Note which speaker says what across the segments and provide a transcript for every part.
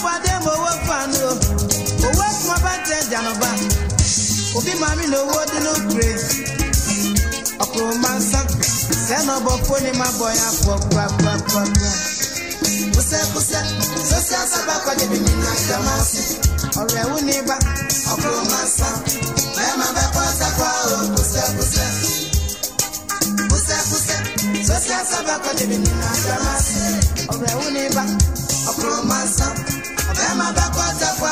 Speaker 1: gbadem owefan owefmabatejanụba obi maami na owo dị n'ukres onye ma bọ ya pụọ kpakpakpakpa kwụsịkwụsị ma sabakwajebiminakamasi ọrụ ewu na ịba ọkụrụmasa memabekwasakwa
Speaker 2: o kwụsịkwụsị
Speaker 1: kwụsịkwụsị sosial sabakwajebiminakamasi ọrụ ewu na ịba ọkụrụmasa Mema bakota kwa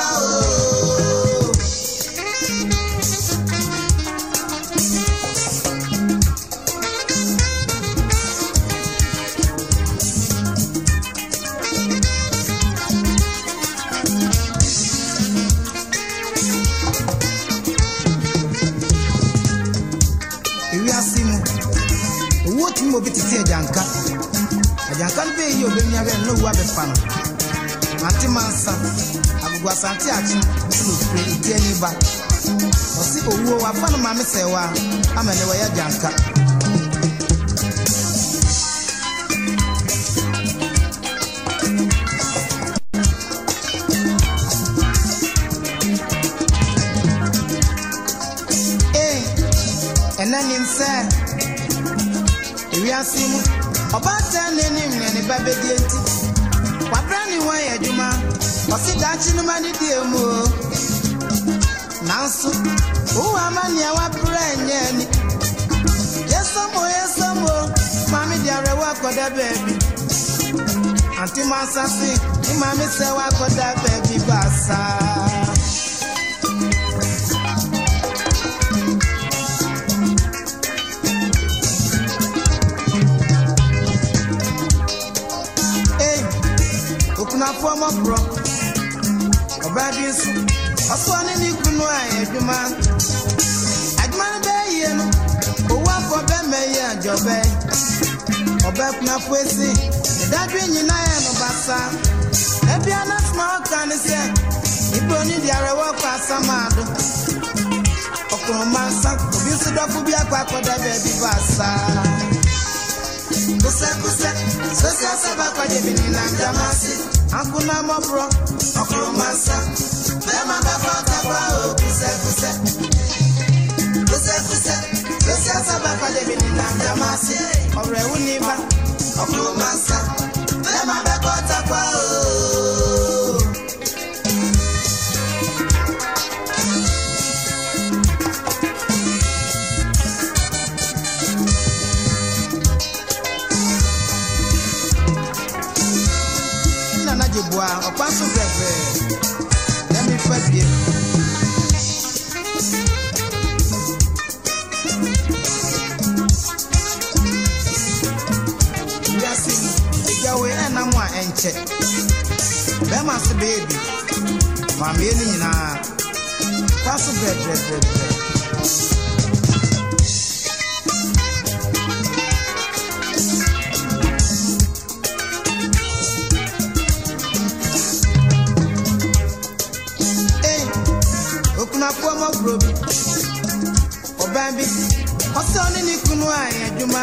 Speaker 1: mo bi ti ti ẹ̀jànká, ẹ̀jànká ń bẹ̀ yí òbí mi abẹ́ ma mansa agogwa asante akye ɛna ofiri eti ani ba ɔsi owuo wafa no maame sɛwa ama ne wɔyɛ gyanka eh, ɛnɛ n'anim na ne ba bɛdi eti. ɔsi dachi no ma ne deɛ mu o nanso wowu ama nea wabrɛ nyɛ ani yɛsɔmo yɛsɔmo maame de awerɛwo akɔda baabi ante mo asase ne maame sɛ woakɔda baabi baasaa from a ɔbade nso, ɔsoa ne ne kunu a adwuma adwuma no yie no owu afɔ bɛmɛyi adwɔbɛ ɔbɛkunafo esi ɛdadwe nyinaa yɛ no basa ebia n'asoma ɔka ne sɛ ibroni di ara ɛwɔ kɔ asamaado ɔkuruma nsa obi nso dɔfo bi akɔ akɔda baabi basa kosɛkosɛ. asaba cyber kwadebiri na njamasị akwụna mọpụrụ ọkụrụmasa bema bafa ahụ kụsefuse kụsefuse asaba cyber kwadebiri na njamasị ọrụ ewu n'iba ahụ kyɛ bɛrima se beebi maameɛ no nyinaa ta so brɛbrɛbrɛbrɛ okunakoa mɔburo bi ɔban bi ɔsɛ ɔne ne kunu a yɛ adwuma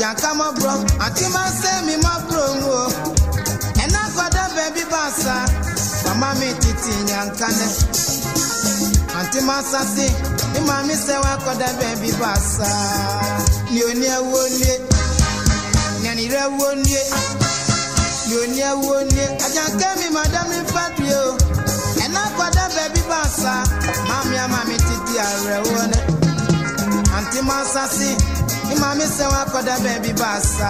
Speaker 1: jaka ma bro àti ma ṣe mi ma bro ń wo ẹ̀nà kọ́dọ̀ bẹ̀bí bá sa màmá mi títí yanka nẹ àti ma sasi ní ma mi ṣe wa kọ́dọ̀ bẹ̀bí bá sa ni o ní ẹ wo ní e ní ẹni rẹ wo ní e ni o ní ẹ wo ní e àjàkẹ́ mi ma dá mi fẹ́ bi o ẹ̀nà kọ́dọ̀ bẹ̀bí bá sa màmí àmàmí títí àrẹ̀ wọ́n àti ma sasi. Imami se wa koda baby basa.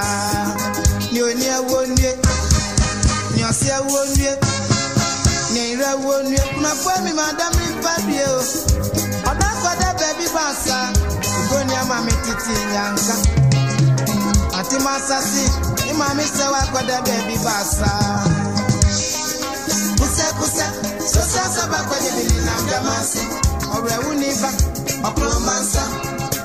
Speaker 1: Ni oni ewo nwe. Ni osi ewo nwe. Ni ire ewo nwe. Kuna kwa mi madam ribadie o. Oda koda baby basa. Igoni ama mi titi nyanka. Ati masasi. Imami se wa koda baby basa. Kuse kuse. Sosa soba kwenye bilina mdamasi. Ọrẹ wuniba. Ọkùnrin máa ń nsa.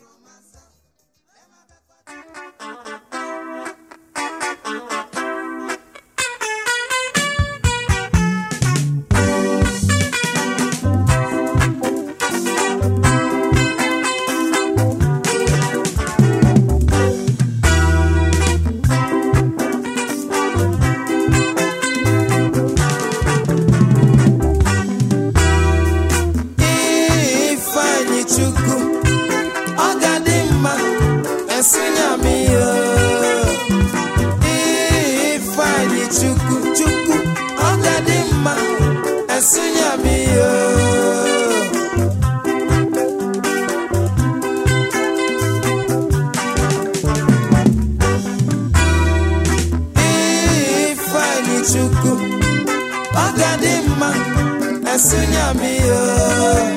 Speaker 1: from myself. mi o. Ifeanyi chukwu chukwu ọgadị mma esunya mi o. Ifeanyi chukwu ọgadị mma esunya mi o.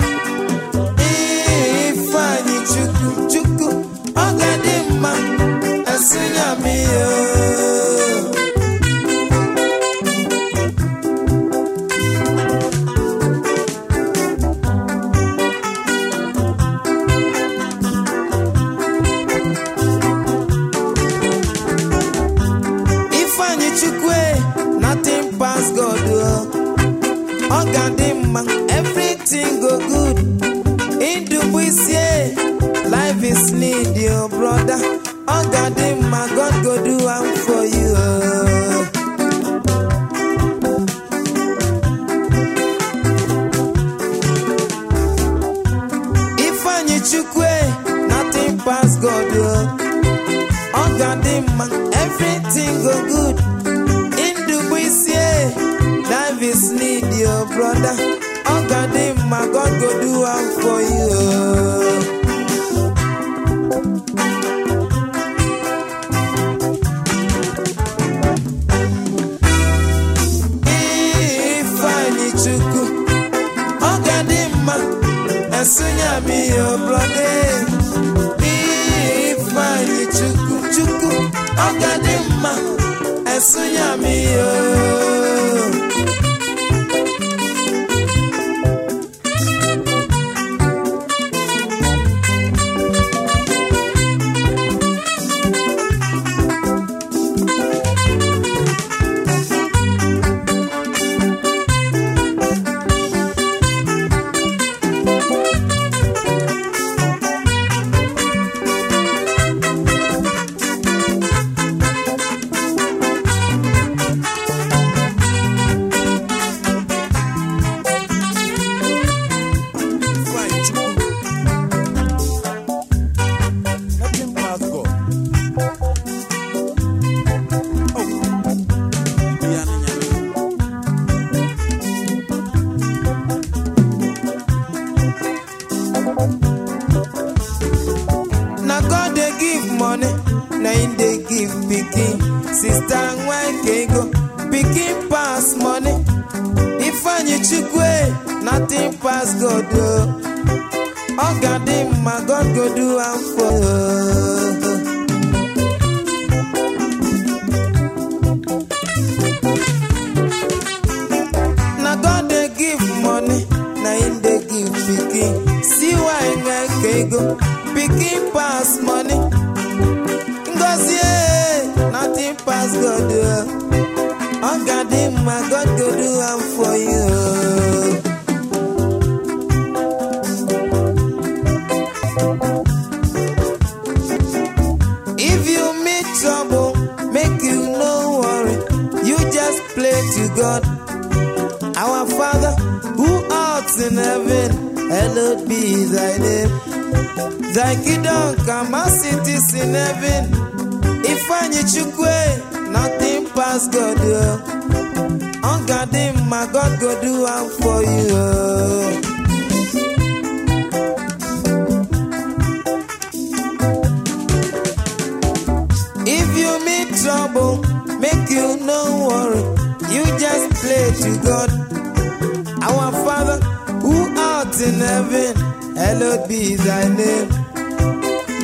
Speaker 1: in heaven, hallowed be thy name.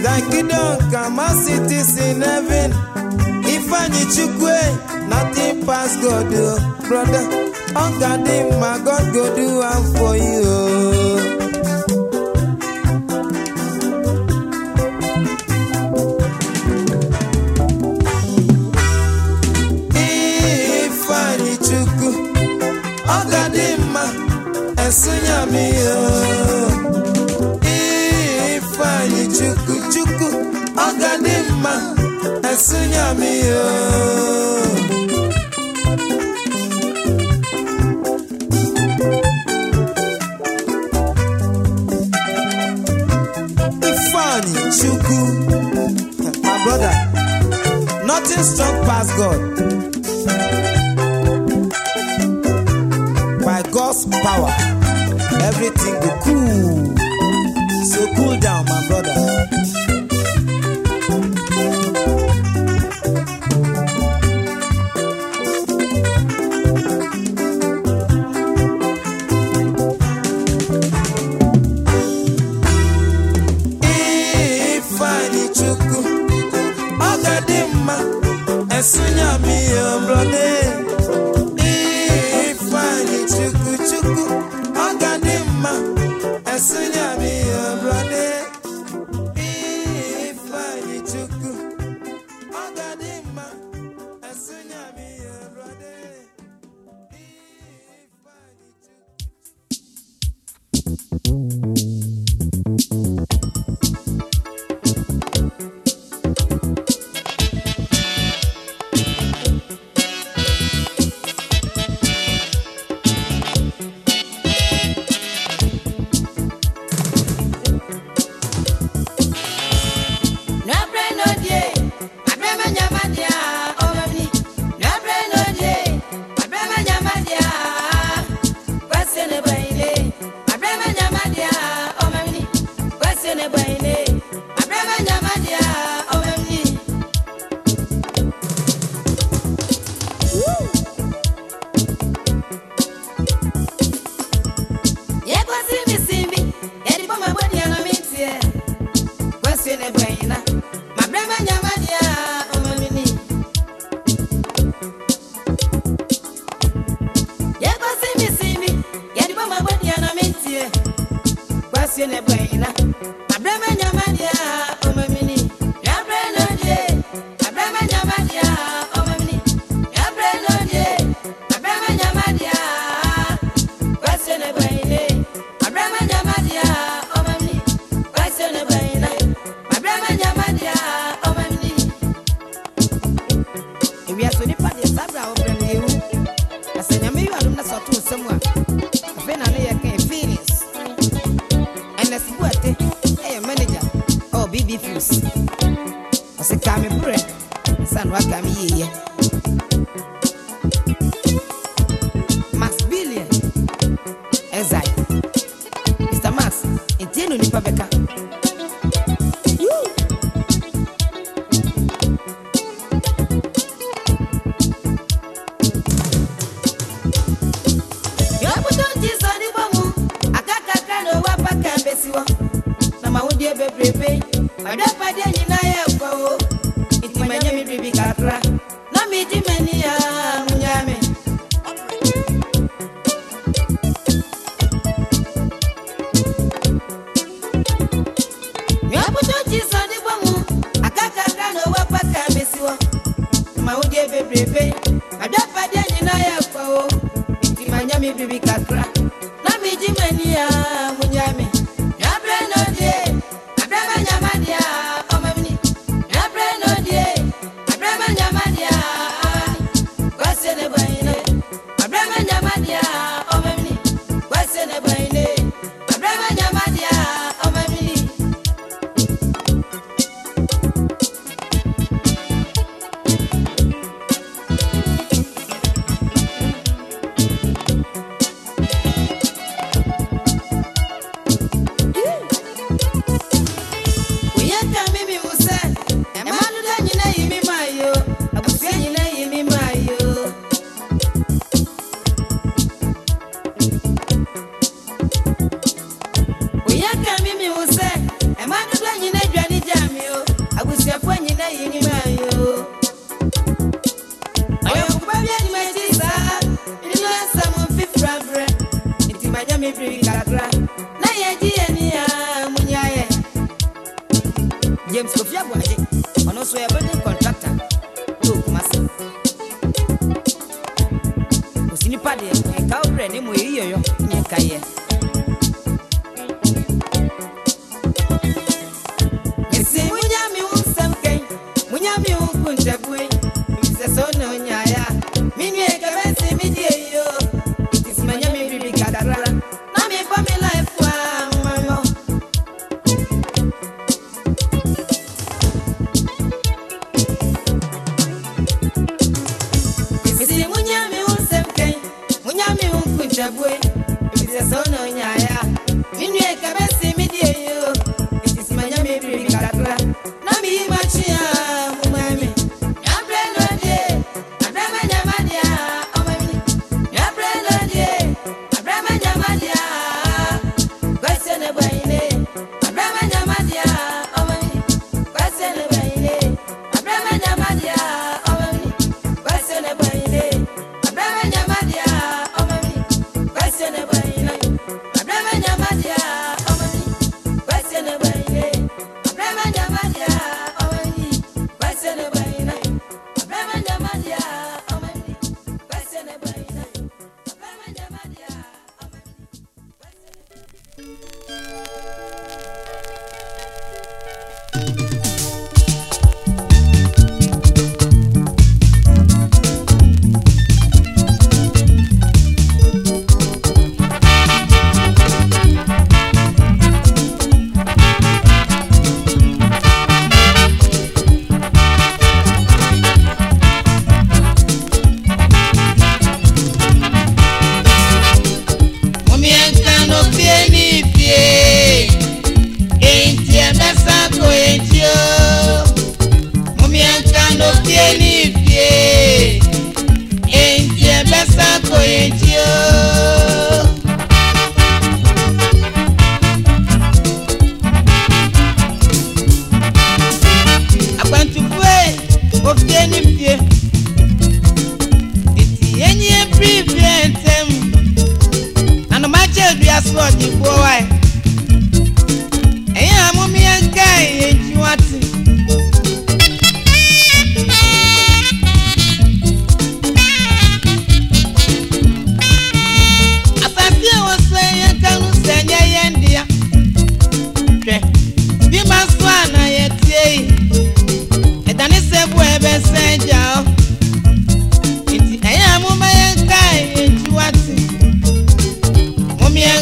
Speaker 1: Thy kingdom come My city's in heaven. If I need you, go, nothing past God, do. brother. Ungodly, my God, go do one for you. yesu nyamiyo ifeanyi chuku, chukwu ọganimma
Speaker 2: esu nyamiyo
Speaker 1: ifeanyi chukwu my brother nothing strong pass god by God's power everything go cool. So cool down, my brother. Baby.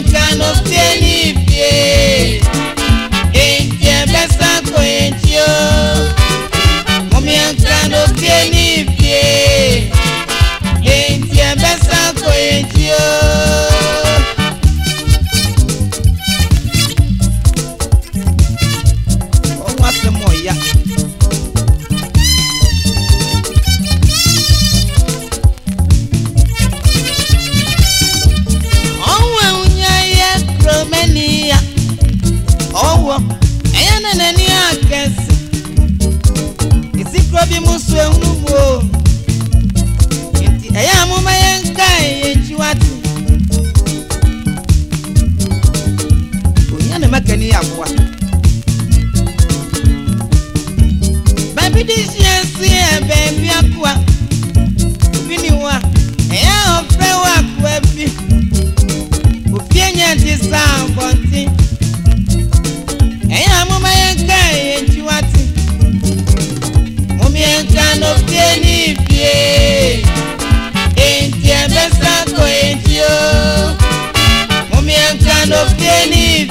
Speaker 1: man can obtain if ye. Ain't ye best I go ain't you? Woman can obtain if Judicious baby, akwa. Finiwa, eh, ofre wa akwa bi. Ufienye disa bonti. Eh, amuma Mumi yenka no fieni Enti ebesa ko enti Mumi yenka no fieni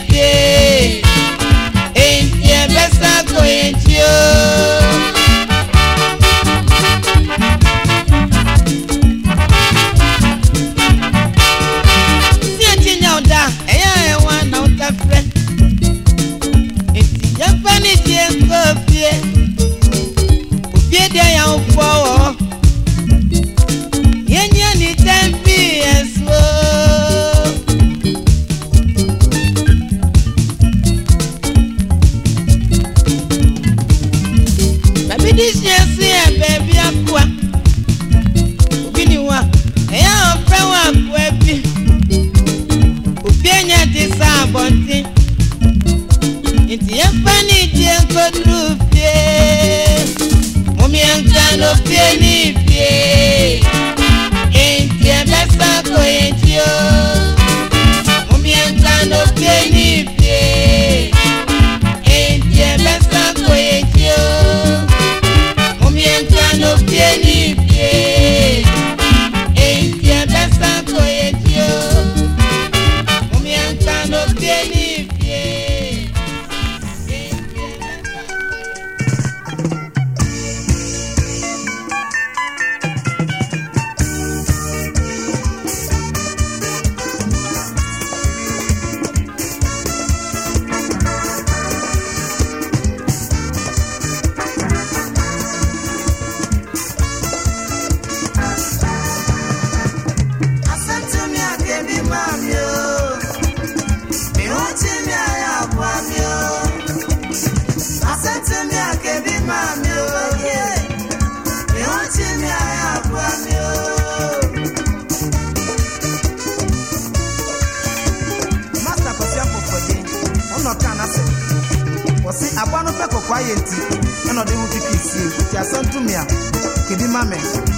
Speaker 2: Enti ebesa ko enti
Speaker 1: pani dienko drupie mumiangrano pie ni
Speaker 2: ko entio mumiangrano pie ni
Speaker 1: my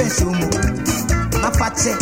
Speaker 1: fence mu mafa kyɛ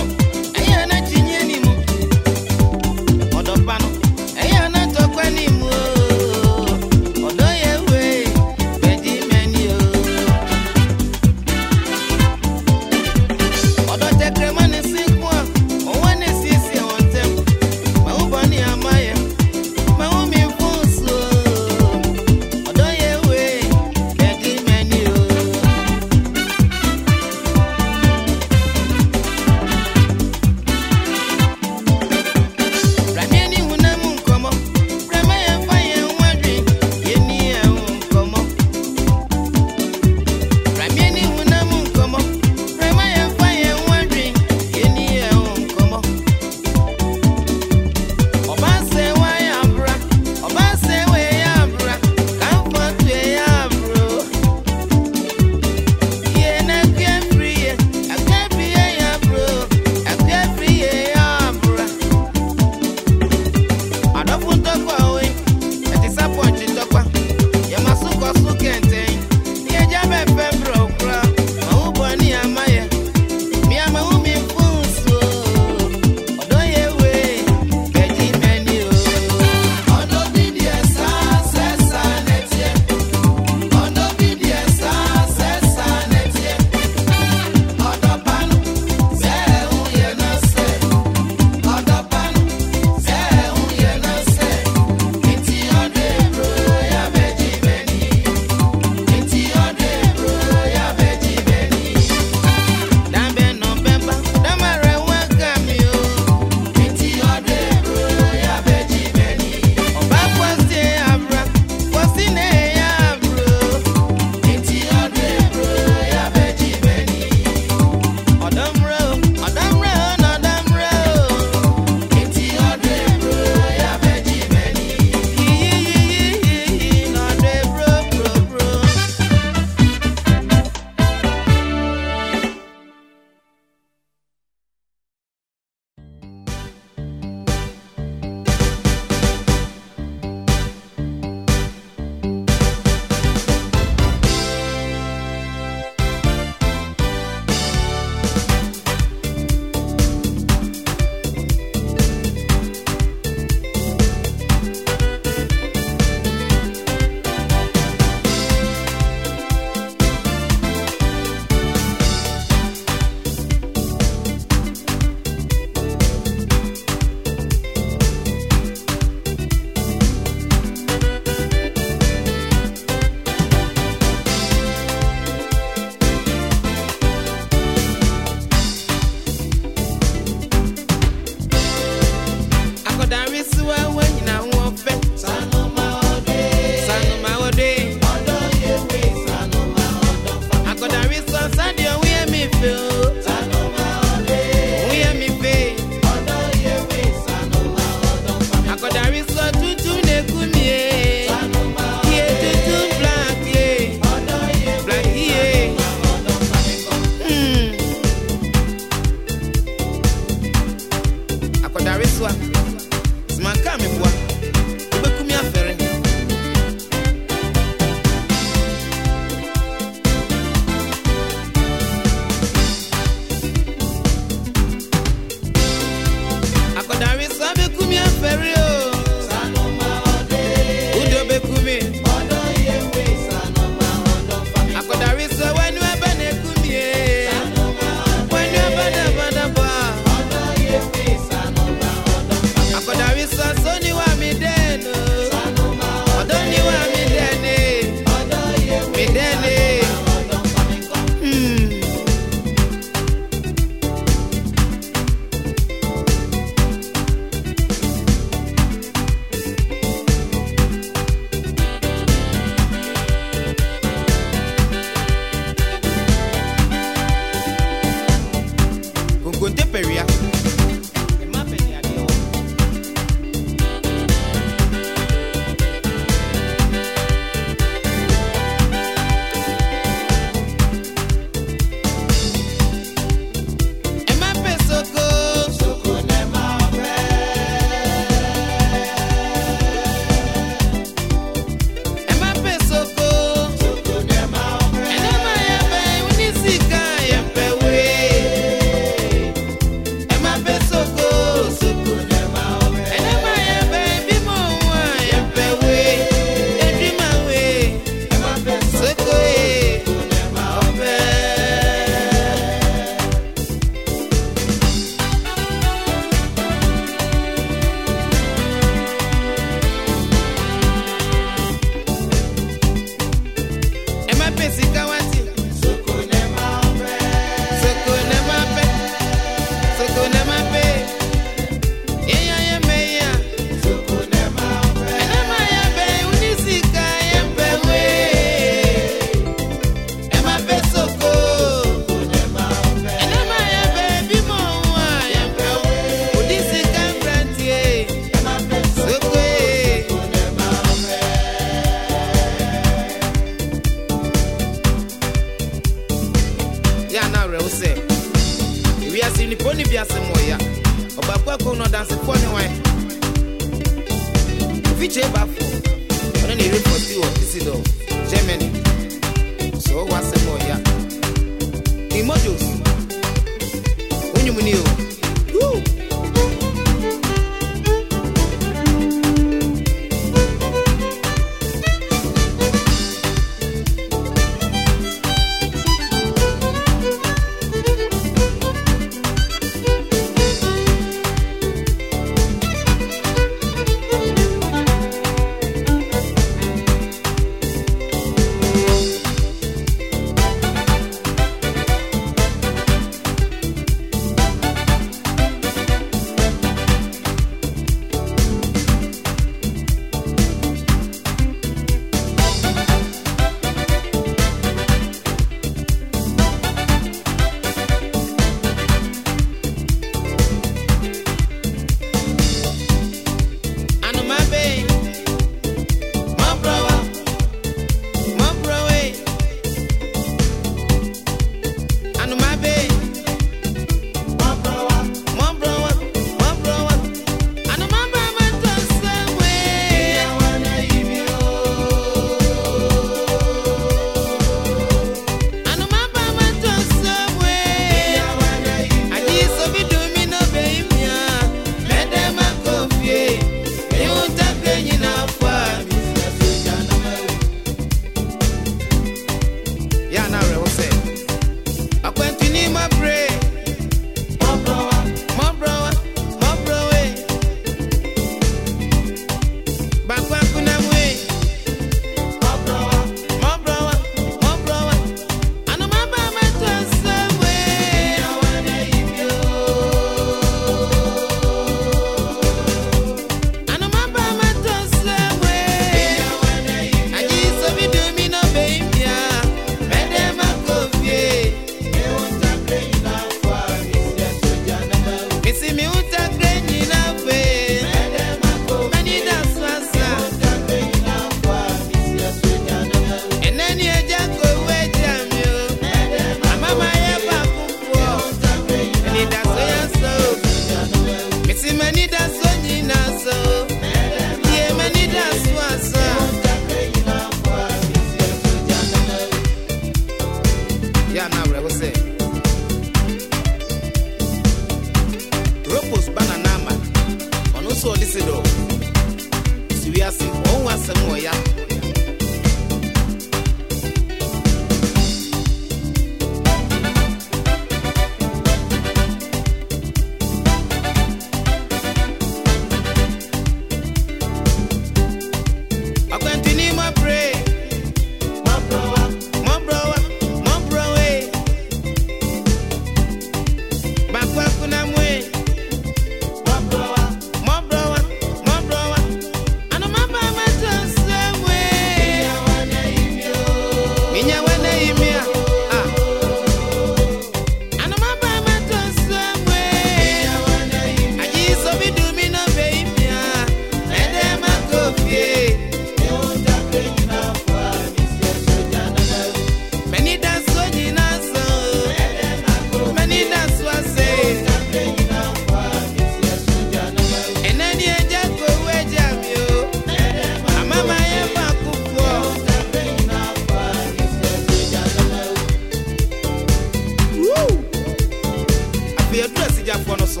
Speaker 1: so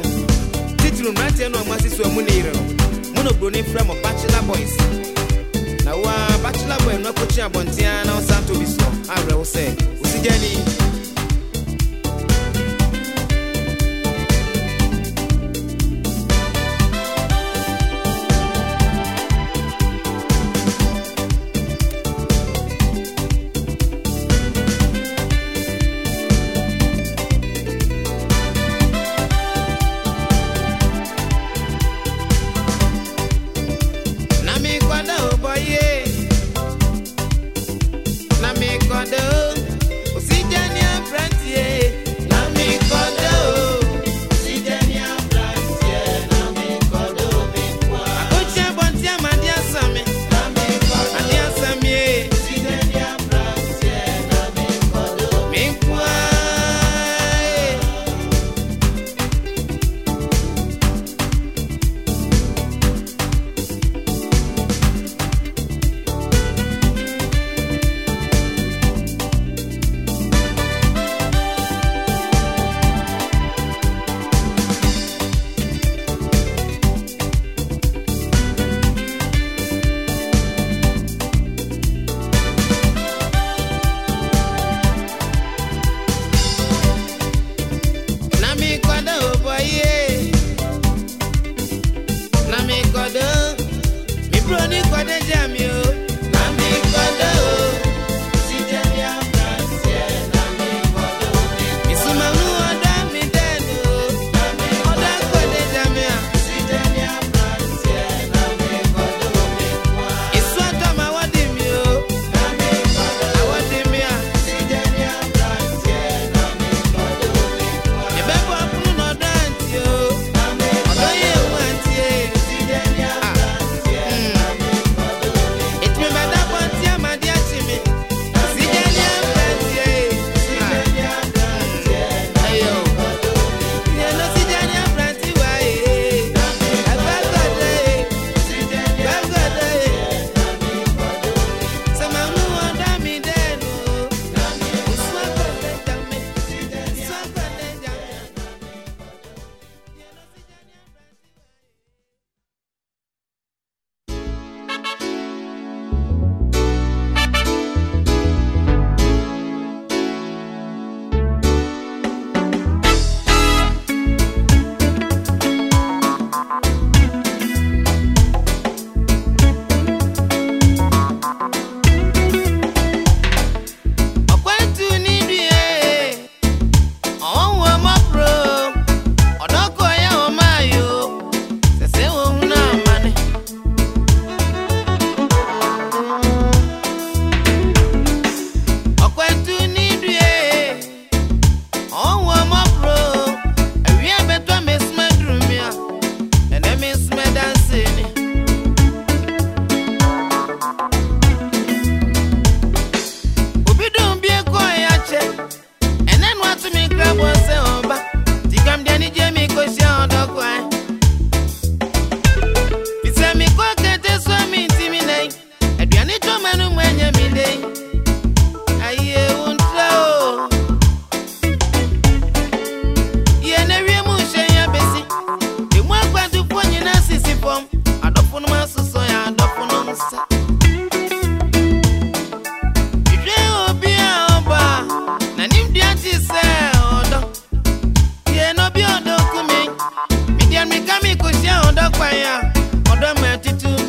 Speaker 1: titiri mmeranteɛ no a mo ase so mu ne yere no mo na oburoni frɛ mo bachelor boys na woa bachelor boy no akɔkyi abɔntea na wosan to bi soɔ awerɛ wo sɛ osi gya ni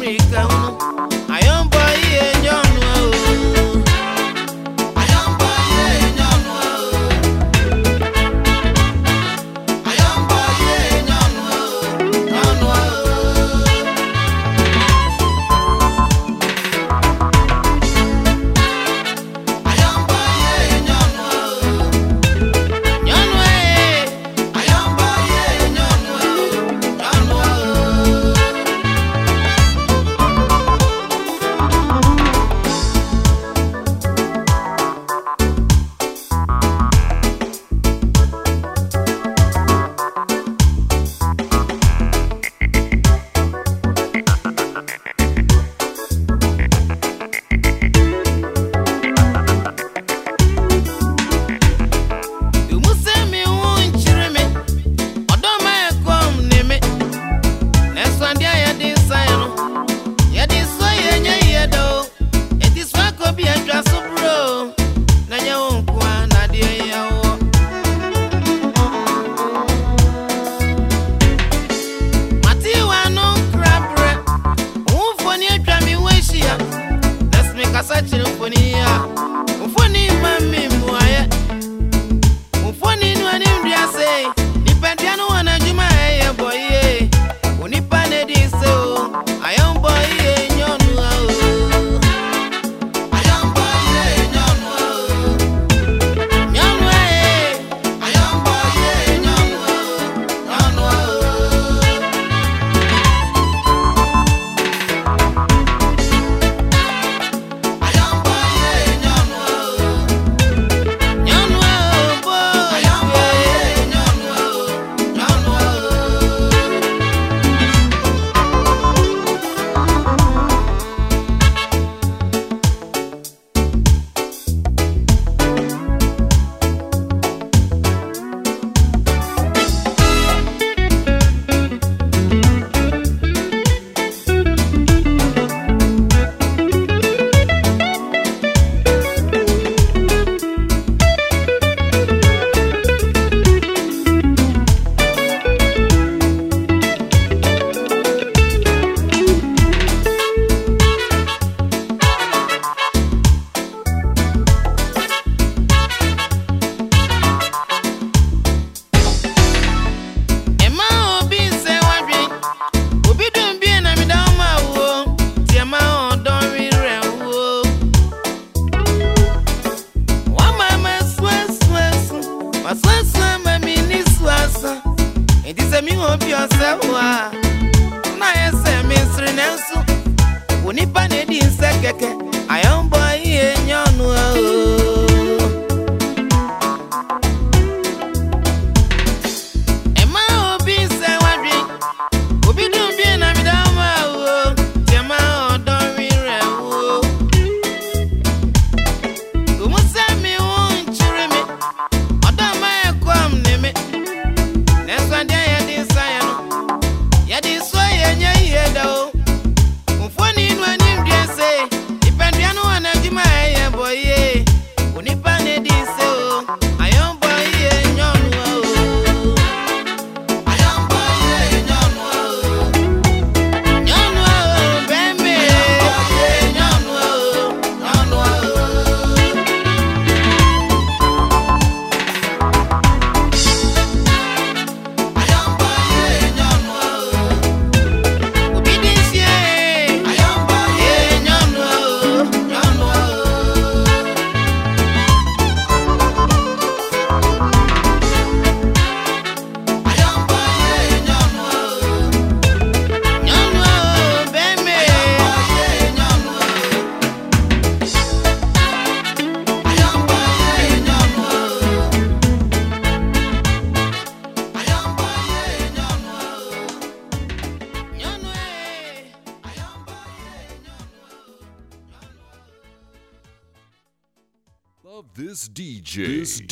Speaker 1: got down.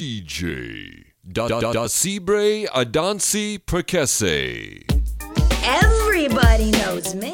Speaker 2: DJ Da Da Da Sibre Adansi Perkese. Everybody knows me.